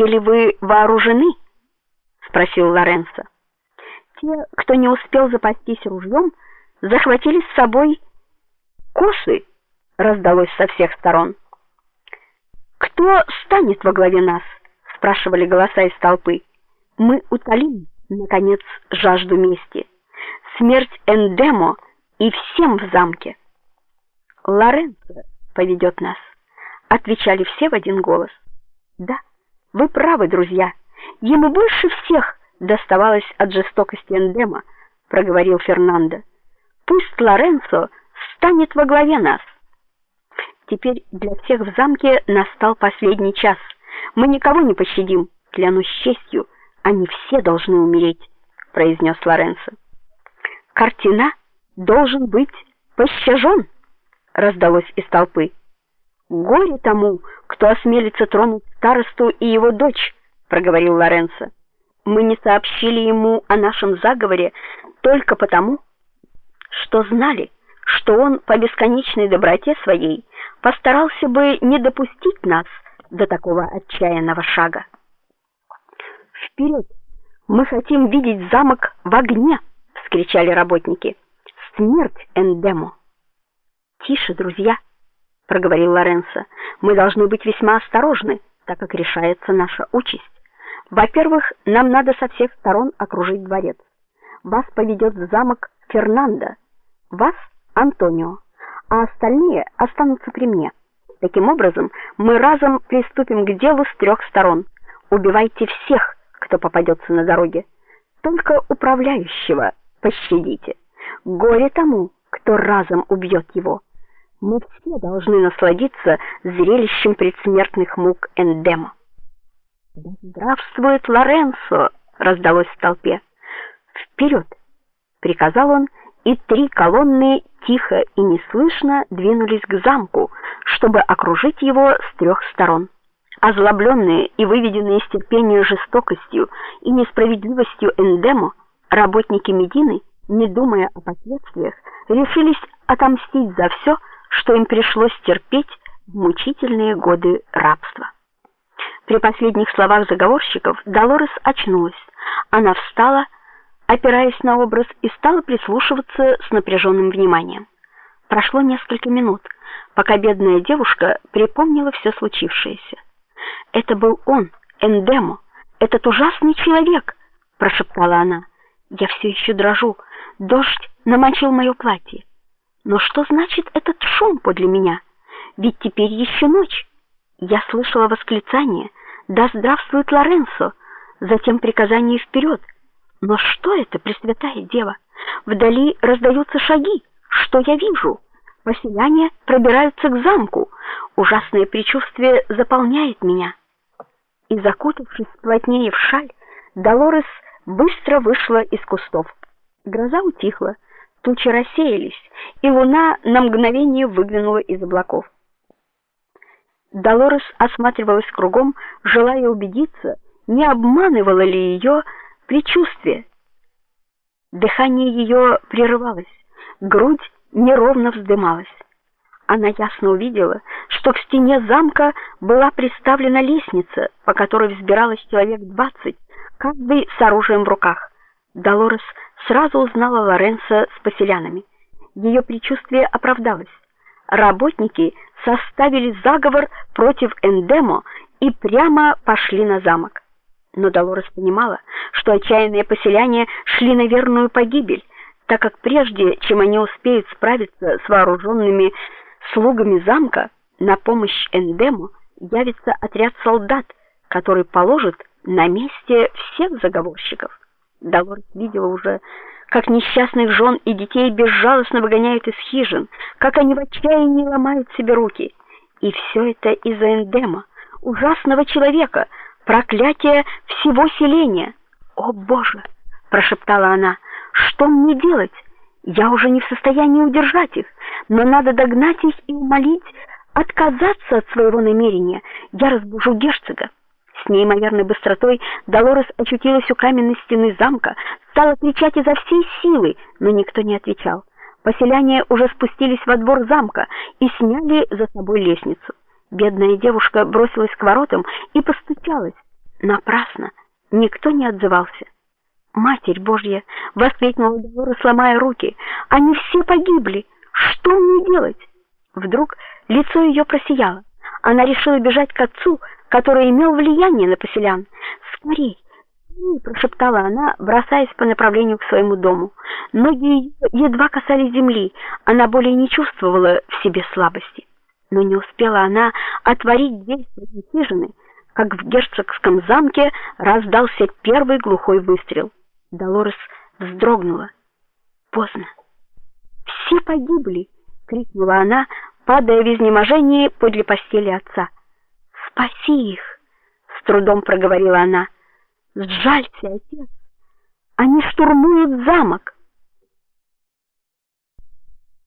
все ли вы вооружены? спросил Лоренцо. Те, кто не успел запастись ружьем, захватили с собой косы, раздалось со всех сторон. Кто станет во главе нас? спрашивали голоса из толпы. Мы утолим наконец жажду мести. Смерть Эндемо и всем в замке. Лоренцо поведет нас, отвечали все в один голос. Да, вы правы, друзья. Ему больше всех доставалось от жестокости Эндема, проговорил Фернандо. Пусть Лоренцо станет во главе нас. Теперь для всех в замке настал последний час. Мы никого не пощадим, клянусь честью, они все должны умереть, произнес Лоренцо. Картина должен быть пощажен, раздалось из толпы. Горе тому, кто осмелится тронуть старосту и его дочь, проговорил Лоренцо. Мы не сообщили ему о нашем заговоре только потому, что знали, что он по бесконечной доброте своей постарался бы не допустить нас до такого отчаянного шага. Вперед! Мы хотим видеть замок в огне, вскричали работники. Смерть Эндемо. Тише, друзья, проговорил Лоренцо. Мы должны быть весьма осторожны, так как решается наша участь. Во-первых, нам надо со всех сторон окружить дворец. Вас поведет в замок Фернандо, вас Антонио, а остальные останутся при мне. Таким образом, мы разом приступим к делу с трех сторон. Убивайте всех, кто попадется на дороге. Только управляющего пощадите. Горе тому, кто разом убьет его. Мы все должны насладиться зрелищем предсмертных мук Эндема. Да здравствует Лоренцо, раздалось в толпе. «Вперед!» — приказал он, и три колонны тихо и неслышно двинулись к замку, чтобы окружить его с трех сторон. Озлобленные и выведенные из терпения жестокостью и несправедливостью Эндемо, работники Медины, не думая о последствиях, решились отомстить за все, что им пришлось терпеть мучительные годы рабства. При последних словах заговорщиков Долорес очнулась. Она встала, опираясь на образ, и стала прислушиваться с напряженным вниманием. Прошло несколько минут, пока бедная девушка припомнила все случившееся. Это был он, Эндемо, этот ужасный человек, прошептала она. Я все еще дрожу. Дождь намочил мое платье. Но что значит этот шум подле меня? Ведь теперь еще ночь. Я слышала восклицание: "Да здравствует Лоренцо!" Затем приказание вперед. Но что это, Пресвятая Дева? Вдали раздаются шаги. Что я вижу? Поселяне пробираются к замку. Ужасное предчувствие заполняет меня. И закутавшись плотнее в шаль, Долорес быстро вышла из кустов. Гроза утихла, тучи рассеялись, и луна на мгновение выглянула из облаков. Долорес осматривалась кругом, желая убедиться, не обманывало ли ее предчувствие. Дыхание ее прерывалось, грудь неровно вздымалась. Она ясно увидела, что в стене замка была приставлена лестница, по которой взбиралось человек двадцать, каждый с оружием в руках. Долорес сразу узнала Лоренцо с поселянами. Ее предчувствие оправдалось. Работники составили заговор против Эндемо и прямо пошли на замок. Но Долорес понимала, что отчаянные поселяне шли на верную погибель, так как прежде, чем они успеют справиться с вооруженными слугами замка, на помощь Эндему явится отряд солдат, который положит на месте всех заговорщиков. Долорес видела уже как несчастных жен и детей безжалостно выгоняют из хижин, как они в отчаянии ломают себе руки. И все это из-за Эндема, ужасного человека, проклятия всего селения. О, боже, прошептала она. Что мне делать? Я уже не в состоянии удержать их, но надо догнать их и умолить отказаться от своего намерения. Я разбужу герцога. С неимоверной быстротой Долорес очутилась у каменной стены замка, стала кричать изо всей силы, но никто не отвечал. Поселяне уже спустились во двор замка и сняли за собой лестницу. Бедная девушка бросилась к воротам и постучалась. Напрасно, никто не отзывался. Матерь Божья, воскликнула Долорес, сломая руки. Они все погибли. Что мне делать? Вдруг лицо ее просияло. Она решила бежать к отцу, который имел влияние на поселян. "Скорей!" прошептала она, бросаясь по направлению к своему дому. Ноги ее едва касались земли, она более не чувствовала в себе слабости. Но не успела она отворить дверь своей хижины, как в герцогском замке раздался первый глухой выстрел. Долорес вздрогнула. Поздно. Все погибли, крикнула она, падая в изнеможении подле постели отца. Спаси их, с трудом проговорила она. Сжалься, отец. Они штурмуют замок.